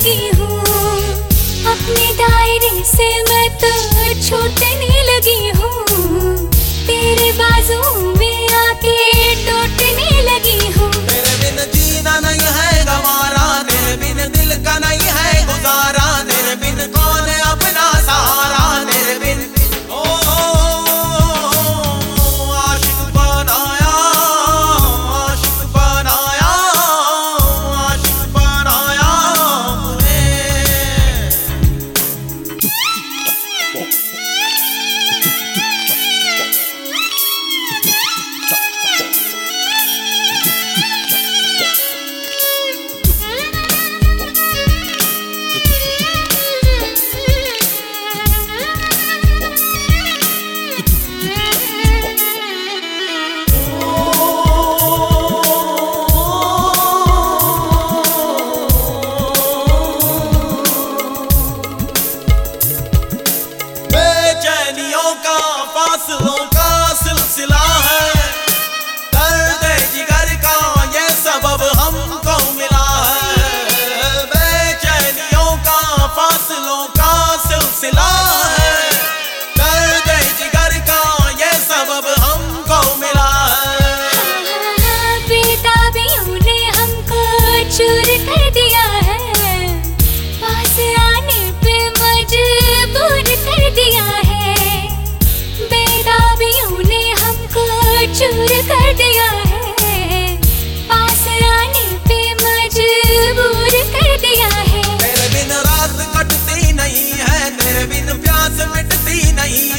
लगी हूँ। अपने दायरे से मैं तो छूटने लगी हूँ। तेरे बाजू का फासलों like the thing